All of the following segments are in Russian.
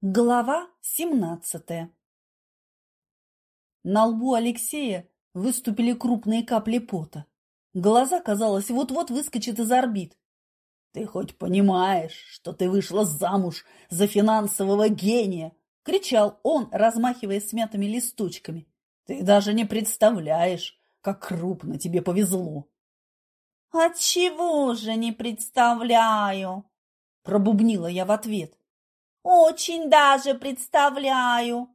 Глава семнадцатая На лбу Алексея выступили крупные капли пота. Глаза, казалось, вот-вот выскочат из орбит. «Ты хоть понимаешь, что ты вышла замуж за финансового гения?» — кричал он, размахивая смятыми листочками. «Ты даже не представляешь, как крупно тебе повезло!» «Отчего же не представляю?» — пробубнила я в ответ. Очень даже представляю.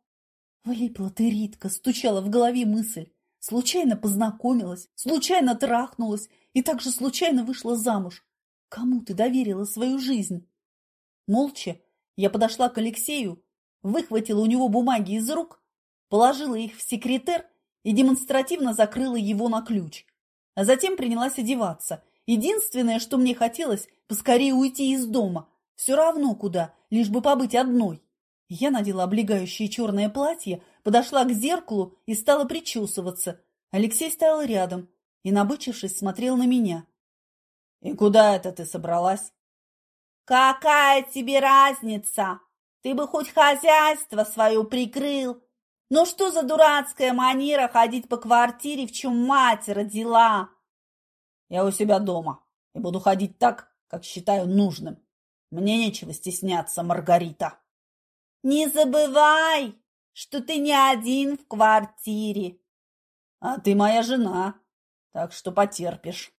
Влипла ты, Ритка, стучала в голове мысль. Случайно познакомилась, случайно трахнулась и также случайно вышла замуж. Кому ты доверила свою жизнь? Молча я подошла к Алексею, выхватила у него бумаги из рук, положила их в секретер и демонстративно закрыла его на ключ. А затем принялась одеваться. Единственное, что мне хотелось, поскорее уйти из дома. Все равно куда, лишь бы побыть одной. Я надела облегающее черное платье, подошла к зеркалу и стала причесываться. Алексей стоял рядом и, набычившись, смотрел на меня. — И куда это ты собралась? — Какая тебе разница? Ты бы хоть хозяйство свое прикрыл. Ну что за дурацкая манера ходить по квартире, в чем мать родила? — Я у себя дома и буду ходить так, как считаю нужным. Мне нечего стесняться, Маргарита. Не забывай, что ты не один в квартире. А ты моя жена, так что потерпишь.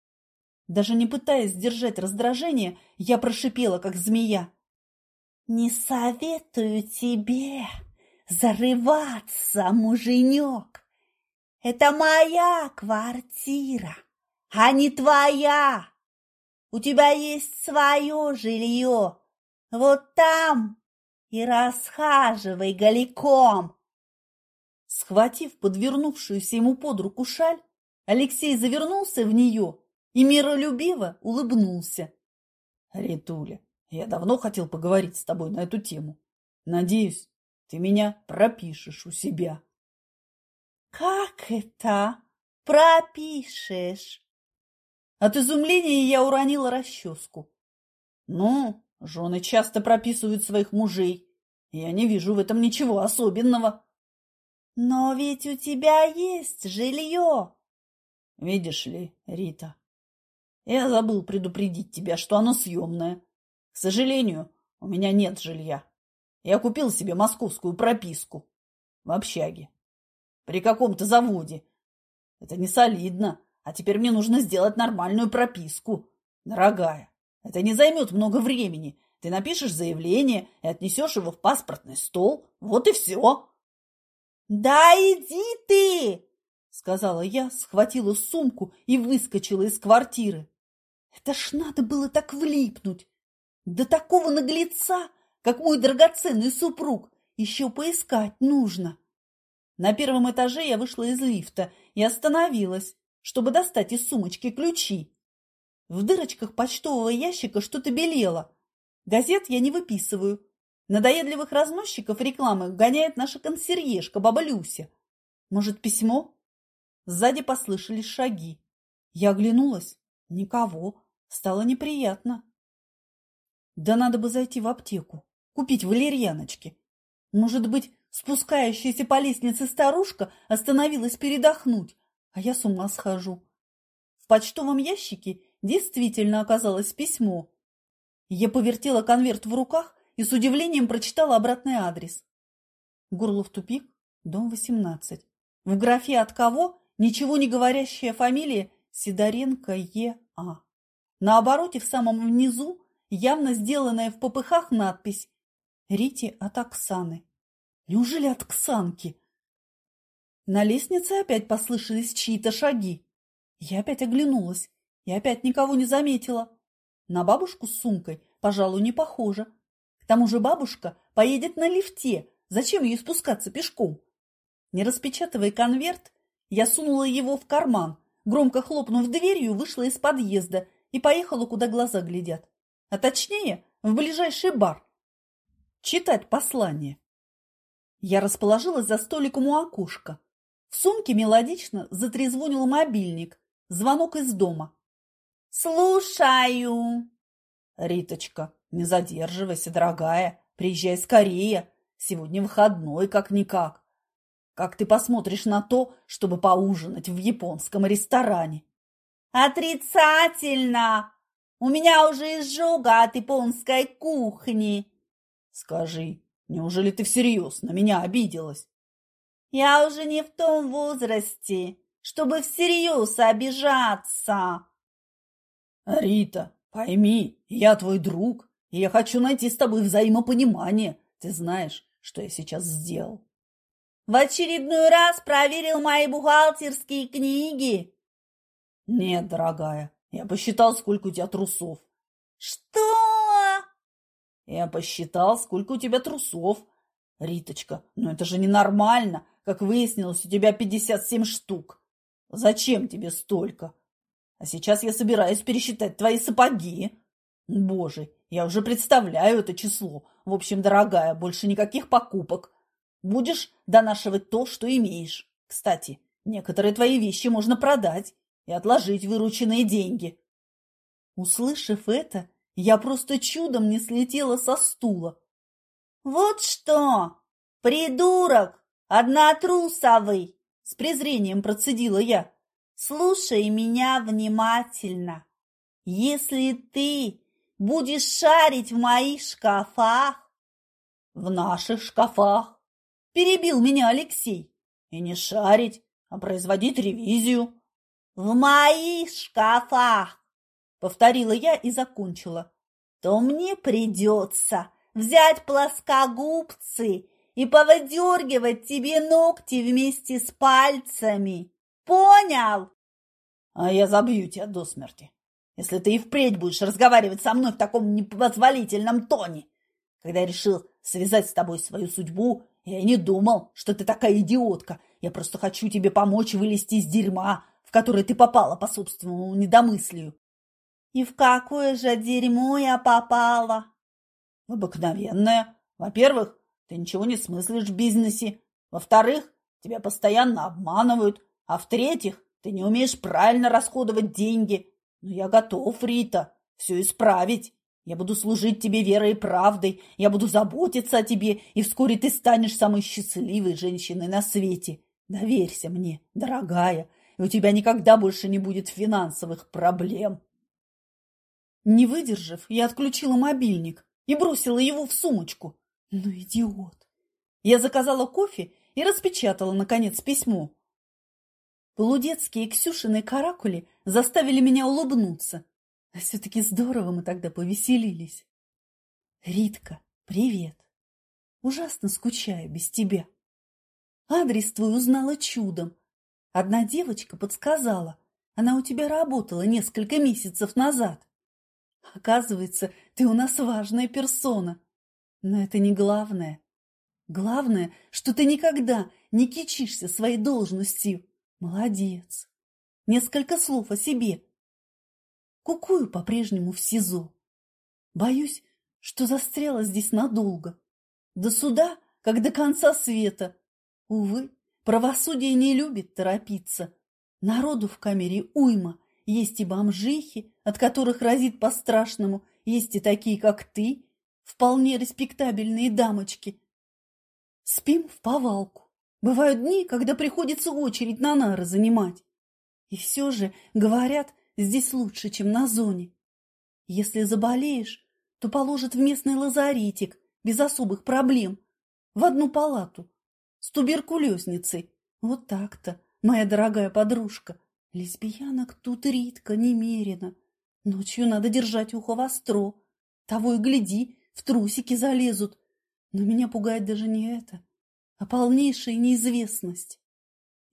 Даже не пытаясь сдержать раздражение, я прошипела, как змея. Не советую тебе зарываться, муженек. Это моя квартира, а не твоя. У тебя есть свое жилье. Вот там и расхаживай голиком. Схватив подвернувшуюся ему под руку шаль, Алексей завернулся в нее и миролюбиво улыбнулся. — Ритуля, я давно хотел поговорить с тобой на эту тему. Надеюсь, ты меня пропишешь у себя. — Как это пропишешь? От изумления я уронила расческу. Ну, жены часто прописывают своих мужей. Я не вижу в этом ничего особенного. Но ведь у тебя есть жилье. Видишь ли, Рита, я забыл предупредить тебя, что оно съемное. К сожалению, у меня нет жилья. Я купил себе московскую прописку в общаге. При каком-то заводе. Это не солидно. А теперь мне нужно сделать нормальную прописку. Дорогая, это не займет много времени. Ты напишешь заявление и отнесешь его в паспортный стол. Вот и все. Да иди ты! Сказала я, схватила сумку и выскочила из квартиры. Это ж надо было так влипнуть. До такого наглеца, как мой драгоценный супруг, еще поискать нужно. На первом этаже я вышла из лифта и остановилась чтобы достать из сумочки ключи. В дырочках почтового ящика что-то белело. Газет я не выписываю. Надоедливых разносчиков рекламы гоняет наша консьержка, баба Люся. Может, письмо? Сзади послышались шаги. Я оглянулась. Никого. Стало неприятно. Да надо бы зайти в аптеку, купить валерьяночки. Может быть, спускающаяся по лестнице старушка остановилась передохнуть, а я с ума схожу. В почтовом ящике действительно оказалось письмо. Я повертела конверт в руках и с удивлением прочитала обратный адрес. Горлов тупик, дом 18. В графе «От кого» ничего не говорящая фамилия Сидоренко Е.А. На обороте в самом внизу явно сделанная в попыхах надпись «Рите от Оксаны». Неужели от Ксанки? На лестнице опять послышались чьи-то шаги. Я опять оглянулась и опять никого не заметила. На бабушку с сумкой, пожалуй, не похоже. К тому же бабушка поедет на лифте. Зачем ей спускаться пешком? Не распечатывая конверт, я сунула его в карман, громко хлопнув дверью, вышла из подъезда и поехала, куда глаза глядят. А точнее, в ближайший бар. Читать послание. Я расположилась за столиком у окошка. В сумке мелодично затрезвонил мобильник. Звонок из дома. «Слушаю!» «Риточка, не задерживайся, дорогая. Приезжай скорее. Сегодня выходной, как-никак. Как ты посмотришь на то, чтобы поужинать в японском ресторане? Отрицательно! У меня уже изжога от японской кухни. Скажи, неужели ты всерьез на меня обиделась? Я уже не в том возрасте, чтобы всерьез обижаться. Рита, пойми, я твой друг, и я хочу найти с тобой взаимопонимание. Ты знаешь, что я сейчас сделал? В очередной раз проверил мои бухгалтерские книги. Нет, дорогая, я посчитал, сколько у тебя трусов. Что? Я посчитал, сколько у тебя трусов. Риточка, ну это же ненормально. Как выяснилось, у тебя 57 штук. Зачем тебе столько? А сейчас я собираюсь пересчитать твои сапоги. Боже, я уже представляю это число. В общем, дорогая, больше никаких покупок. Будешь донашивать то, что имеешь. Кстати, некоторые твои вещи можно продать и отложить вырученные деньги. Услышав это, я просто чудом не слетела со стула. «Вот что! Придурок! Однотрусовый!» С презрением процедила я. «Слушай меня внимательно. Если ты будешь шарить в моих шкафах...» «В наших шкафах!» Перебил меня Алексей. «И не шарить, а производить ревизию». «В моих шкафах!» Повторила я и закончила. «То мне придется взять плоскогубцы и повыдергивать тебе ногти вместе с пальцами. Понял? А я забью тебя до смерти, если ты и впредь будешь разговаривать со мной в таком непозволительном тоне. Когда я решил связать с тобой свою судьбу, я не думал, что ты такая идиотка. Я просто хочу тебе помочь вылезти из дерьма, в которое ты попала по собственному недомыслию. И в какое же дерьмо я попала? Обыкновенное. Во-первых, ты ничего не смыслишь в бизнесе. Во-вторых, тебя постоянно обманывают. А в-третьих, ты не умеешь правильно расходовать деньги. Но я готов, Рита, все исправить. Я буду служить тебе верой и правдой. Я буду заботиться о тебе, и вскоре ты станешь самой счастливой женщиной на свете. Доверься мне, дорогая, и у тебя никогда больше не будет финансовых проблем. Не выдержав, я отключила мобильник и бросила его в сумочку. Ну, идиот! Я заказала кофе и распечатала, наконец, письмо. Полудетские Ксюшины каракули заставили меня улыбнуться. А все-таки здорово мы тогда повеселились. Ритка, привет. Ужасно скучаю без тебя. Адрес твой узнала чудом. Одна девочка подсказала. Она у тебя работала несколько месяцев назад. Оказывается, ты у нас важная персона. Но это не главное. Главное, что ты никогда не кичишься своей должностью. Молодец. Несколько слов о себе. Кукую по-прежнему в СИЗО. Боюсь, что застряла здесь надолго. До суда, как до конца света. Увы, правосудие не любит торопиться. Народу в камере уйма. Есть и бомжихи, от которых разит по-страшному. Есть и такие, как ты, вполне респектабельные дамочки. Спим в повалку. Бывают дни, когда приходится очередь на нары занимать. И все же, говорят, здесь лучше, чем на зоне. Если заболеешь, то положат в местный лазаретик без особых проблем, в одну палату, с туберкулезницей. Вот так-то, моя дорогая подружка. Лесбиянок тут Ритка немерено. Ночью надо держать ухо востро. Того и гляди, в трусики залезут. Но меня пугает даже не это, а полнейшая неизвестность.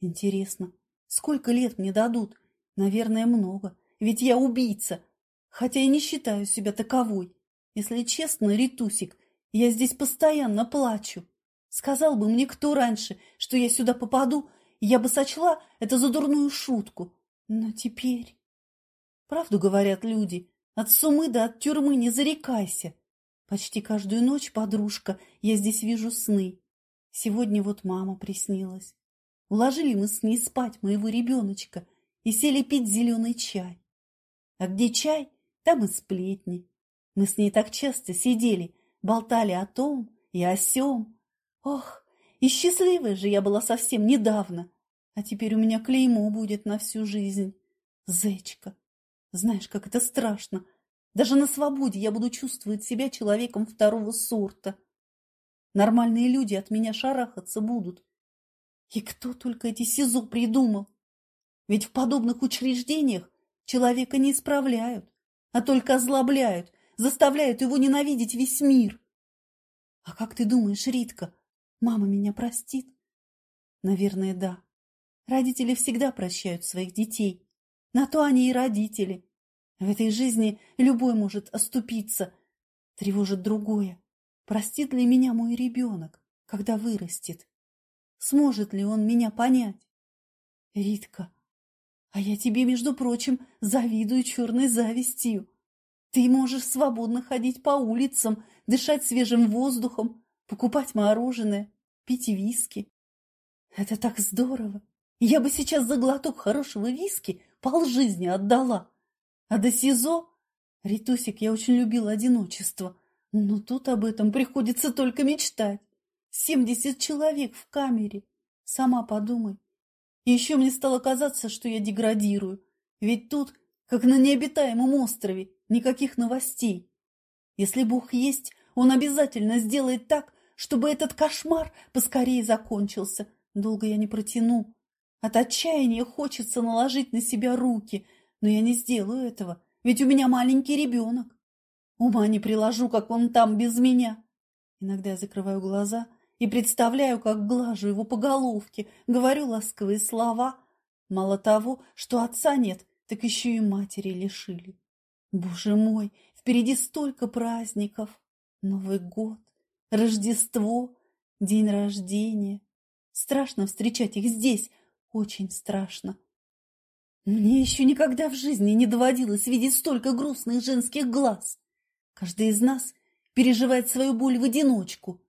Интересно, сколько лет мне дадут? Наверное, много, ведь я убийца, хотя и не считаю себя таковой. Если честно, Ритусик, я здесь постоянно плачу. Сказал бы мне кто раньше, что я сюда попаду, я бы сочла это за дурную шутку. Но теперь... Правду говорят люди, от сумы да от тюрьмы не зарекайся. Почти каждую ночь, подружка, я здесь вижу сны. Сегодня вот мама приснилась. Уложили мы с ней спать моего ребеночка и сели пить зеленый чай. А где чай, там и сплетни. Мы с ней так часто сидели, болтали о том и о сём. Ох, и счастливая же я была совсем недавно. А теперь у меня клеймо будет на всю жизнь. Зечка. Знаешь, как это страшно. Даже на свободе я буду чувствовать себя человеком второго сорта. Нормальные люди от меня шарахаться будут. И кто только эти СИЗО придумал? Ведь в подобных учреждениях человека не исправляют, а только озлобляют, заставляют его ненавидеть весь мир. А как ты думаешь, Ритка, мама меня простит? Наверное, да. Родители всегда прощают своих детей. На то они и родители. В этой жизни любой может оступиться. Тревожит другое. Простит ли меня мой ребенок, когда вырастет? Сможет ли он меня понять? Ритка, а я тебе, между прочим, завидую черной завистью. Ты можешь свободно ходить по улицам, дышать свежим воздухом, покупать мороженое, пить виски. Это так здорово. Я бы сейчас за глоток хорошего виски полжизни отдала. А до СИЗО... Ритусик, я очень любила одиночество. Но тут об этом приходится только мечтать. Семьдесят человек в камере. Сама подумай. И еще мне стало казаться, что я деградирую. Ведь тут, как на необитаемом острове, никаких новостей. Если Бог есть, Он обязательно сделает так, чтобы этот кошмар поскорее закончился. Долго я не протяну. От отчаяния хочется наложить на себя руки, но я не сделаю этого, ведь у меня маленький ребенок. Ума не приложу, как он там без меня. Иногда я закрываю глаза – и представляю, как глажу его по головке, говорю ласковые слова. Мало того, что отца нет, так еще и матери лишили. Боже мой, впереди столько праздников. Новый год, Рождество, день рождения. Страшно встречать их здесь, очень страшно. Мне еще никогда в жизни не доводилось видеть столько грустных женских глаз. Каждый из нас переживает свою боль в одиночку.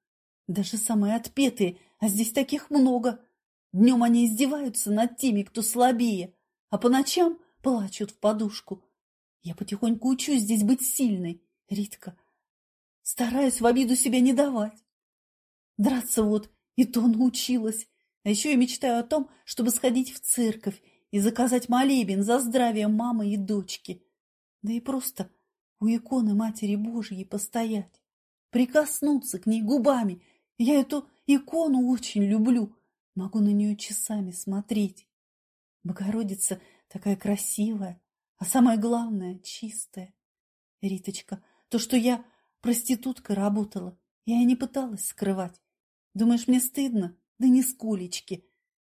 Даже самые отпетые, а здесь таких много. Днем они издеваются над теми, кто слабее, а по ночам плачут в подушку. Я потихоньку учусь здесь быть сильной, Ритка. Стараюсь в обиду себя не давать. Драться вот и то научилась. А еще я мечтаю о том, чтобы сходить в церковь и заказать молебен за здравие мамы и дочки. Да и просто у иконы Матери Божьей постоять, прикоснуться к ней губами я эту икону очень люблю. Могу на нее часами смотреть. Богородица такая красивая, а самое главное – чистая. Риточка, то, что я проституткой работала, я и не пыталась скрывать. Думаешь, мне стыдно? Да не скулечки.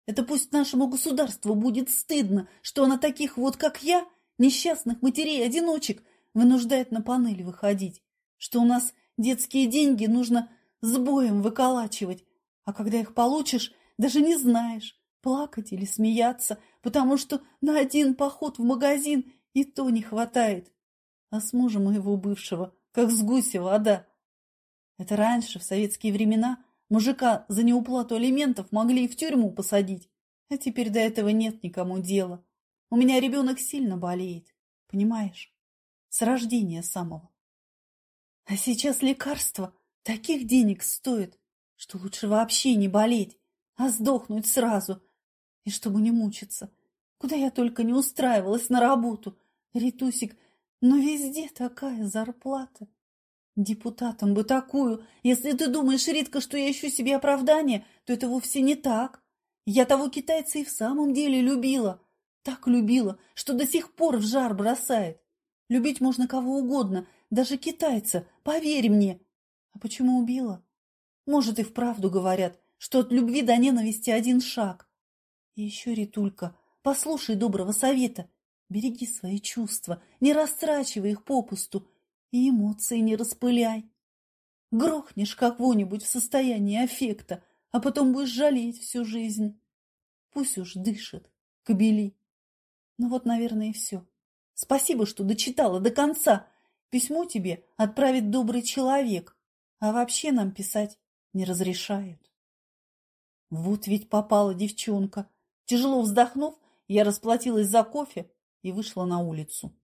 Это пусть нашему государству будет стыдно, что она таких вот, как я, несчастных матерей-одиночек, вынуждает на панель выходить, что у нас детские деньги нужно с боем выколачивать, а когда их получишь, даже не знаешь, плакать или смеяться, потому что на один поход в магазин и то не хватает. А с мужем моего бывшего, как с гуся вода. Это раньше, в советские времена, мужика за неуплату алиментов могли и в тюрьму посадить, а теперь до этого нет никому дела. У меня ребенок сильно болеет, понимаешь, с рождения самого. А сейчас лекарства Таких денег стоит, что лучше вообще не болеть, а сдохнуть сразу. И чтобы не мучиться. Куда я только не устраивалась на работу. Ритусик, но везде такая зарплата. Депутатам бы такую. Если ты думаешь, Ритка, что я ищу себе оправдание, то это вовсе не так. Я того китайца и в самом деле любила. Так любила, что до сих пор в жар бросает. Любить можно кого угодно, даже китайца, поверь мне. А почему убила? Может, и вправду говорят, что от любви до ненависти один шаг. И еще, Ритулька, послушай доброго совета. Береги свои чувства, не растрачивай их попусту и эмоции не распыляй. Грохнешь кого-нибудь в состоянии аффекта, а потом будешь жалеть всю жизнь. Пусть уж дышит, кобели. Ну вот, наверное, и все. Спасибо, что дочитала до конца. Письмо тебе отправит добрый человек. А вообще нам писать не разрешают. Вот ведь попала девчонка. Тяжело вздохнув, я расплатилась за кофе и вышла на улицу.